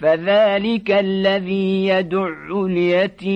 فذلك الذي يدع اليتيم.